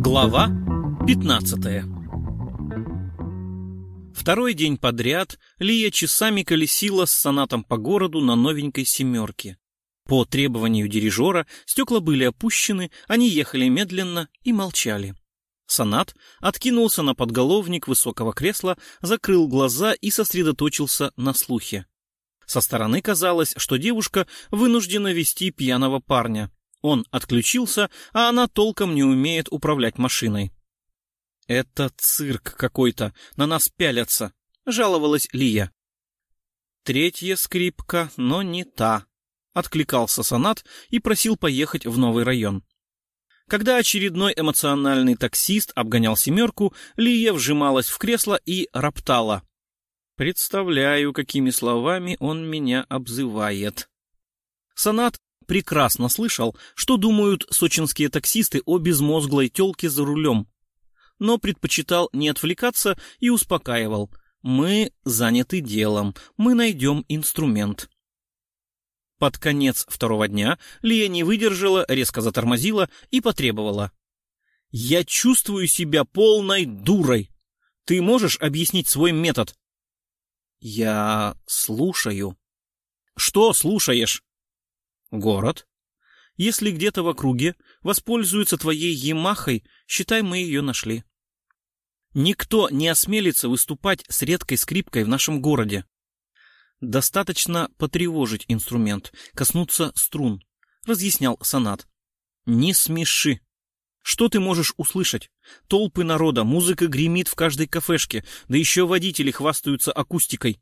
Глава 15 Второй день подряд Лия часами колесила с сонатом по городу на новенькой «семерке». По требованию дирижера стекла были опущены, они ехали медленно и молчали. Сонат откинулся на подголовник высокого кресла, закрыл глаза и сосредоточился на слухе. Со стороны казалось, что девушка вынуждена вести пьяного парня. Он отключился, а она толком не умеет управлять машиной. «Это цирк какой-то, на нас пялятся», — жаловалась Лия. Третья скрипка, но не та. Откликался Сонат и просил поехать в новый район. Когда очередной эмоциональный таксист обгонял «семерку», Лия вжималась в кресло и роптала. «Представляю, какими словами он меня обзывает». Сонат прекрасно слышал, что думают сочинские таксисты о безмозглой тёлке за рулем, но предпочитал не отвлекаться и успокаивал. «Мы заняты делом, мы найдем инструмент». Под конец второго дня Лия не выдержала, резко затормозила и потребовала. «Я чувствую себя полной дурой. Ты можешь объяснить свой метод?» «Я слушаю». «Что слушаешь?» «Город. Если где-то в округе воспользуются твоей Ямахой, считай, мы ее нашли». «Никто не осмелится выступать с редкой скрипкой в нашем городе. Достаточно потревожить инструмент, коснуться струн, разъяснял Сонат. Не смеши. Что ты можешь услышать? Толпы народа, музыка гремит в каждой кафешке, да еще водители хвастаются акустикой.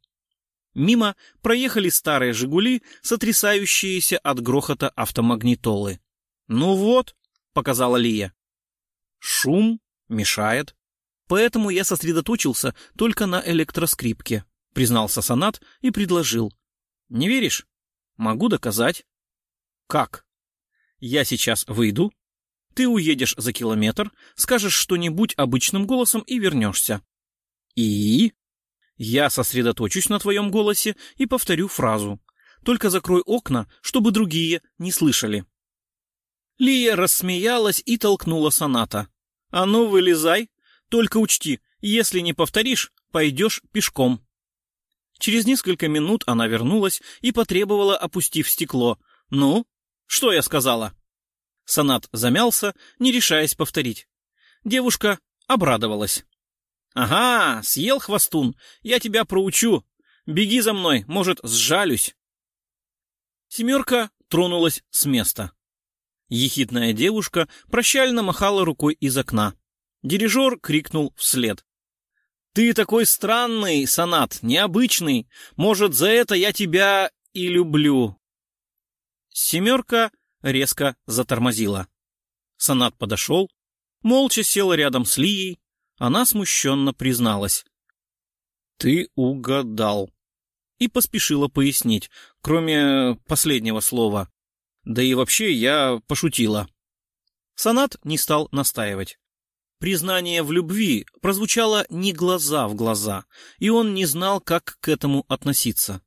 Мимо проехали старые «Жигули», сотрясающиеся от грохота автомагнитолы. «Ну вот», — показала Лия. «Шум мешает, поэтому я сосредоточился только на электроскрипке. — признался Санат и предложил. «Не веришь? Могу доказать». «Как?» «Я сейчас выйду, ты уедешь за километр, скажешь что-нибудь обычным голосом и вернешься». «И?» «Я сосредоточусь на твоем голосе и повторю фразу. Только закрой окна, чтобы другие не слышали». Лия рассмеялась и толкнула Соната. «А ну, вылезай. Только учти, если не повторишь, пойдешь пешком». Через несколько минут она вернулась и потребовала, опустив стекло. «Ну, что я сказала?» Санат замялся, не решаясь повторить. Девушка обрадовалась. «Ага, съел хвостун, я тебя проучу. Беги за мной, может, сжалюсь». Семерка тронулась с места. Ехидная девушка прощально махала рукой из окна. Дирижер крикнул вслед. Ты такой странный, Санат, необычный. Может, за это я тебя и люблю. Семерка резко затормозила. Санат подошел, молча сел рядом с Лией. Она смущенно призналась. «Ты угадал». И поспешила пояснить, кроме последнего слова. Да и вообще я пошутила. Санат не стал настаивать. Признание в любви прозвучало не глаза в глаза, и он не знал, как к этому относиться.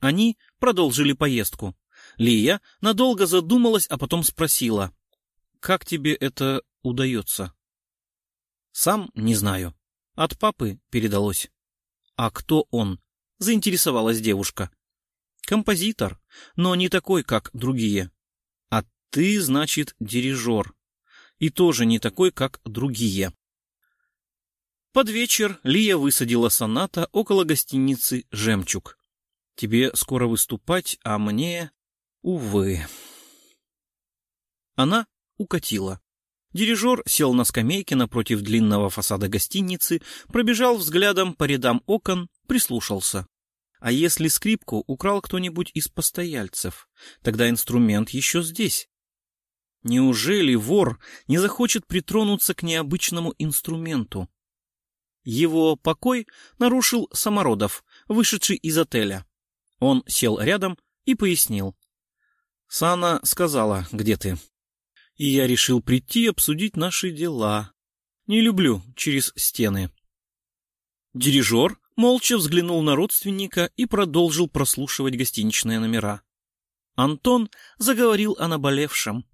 Они продолжили поездку. Лия надолго задумалась, а потом спросила, «Как тебе это удается?» «Сам не знаю. От папы передалось». «А кто он?» — заинтересовалась девушка. «Композитор, но не такой, как другие». «А ты, значит, дирижер», и тоже не такой, как другие. Под вечер Лия высадила соната около гостиницы «Жемчуг». «Тебе скоро выступать, а мне... увы...» Она укатила. Дирижер сел на скамейке напротив длинного фасада гостиницы, пробежал взглядом по рядам окон, прислушался. А если скрипку украл кто-нибудь из постояльцев, тогда инструмент еще здесь. Неужели вор не захочет притронуться к необычному инструменту? Его покой нарушил Самородов, вышедший из отеля. Он сел рядом и пояснил. «Сана сказала, где ты?» «И я решил прийти обсудить наши дела. Не люблю через стены». Дирижер молча взглянул на родственника и продолжил прослушивать гостиничные номера. Антон заговорил о наболевшем.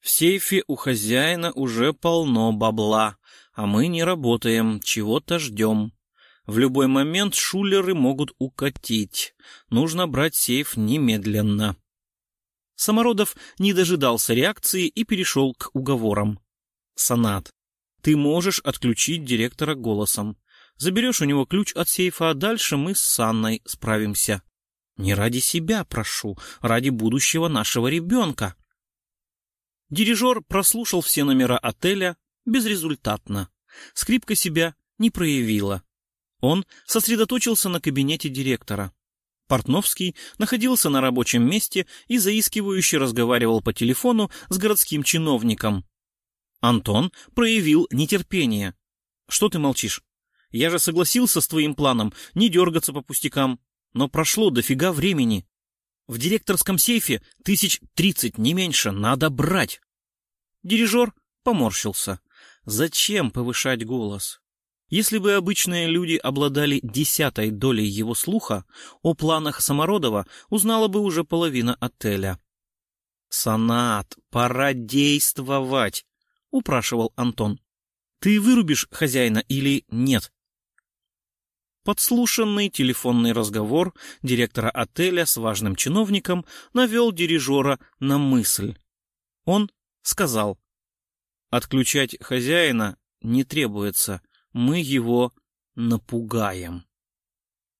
В сейфе у хозяина уже полно бабла, а мы не работаем, чего-то ждем. В любой момент шулеры могут укатить. Нужно брать сейф немедленно. Самородов не дожидался реакции и перешел к уговорам. Санат, ты можешь отключить директора голосом. Заберешь у него ключ от сейфа, а дальше мы с Санной справимся. Не ради себя прошу, ради будущего нашего ребенка. Дирижер прослушал все номера отеля безрезультатно. Скрипка себя не проявила. Он сосредоточился на кабинете директора. Портновский находился на рабочем месте и заискивающе разговаривал по телефону с городским чиновником. Антон проявил нетерпение. «Что ты молчишь? Я же согласился с твоим планом не дергаться по пустякам. Но прошло дофига времени. В директорском сейфе тысяч тридцать, не меньше, надо брать. Дирижер поморщился. Зачем повышать голос? Если бы обычные люди обладали десятой долей его слуха, о планах Самородова узнала бы уже половина отеля. «Санат, пора действовать!» — упрашивал Антон. «Ты вырубишь хозяина или нет?» Подслушанный телефонный разговор директора отеля с важным чиновником навел дирижера на мысль. Он сказал, «Отключать хозяина не требуется, мы его напугаем».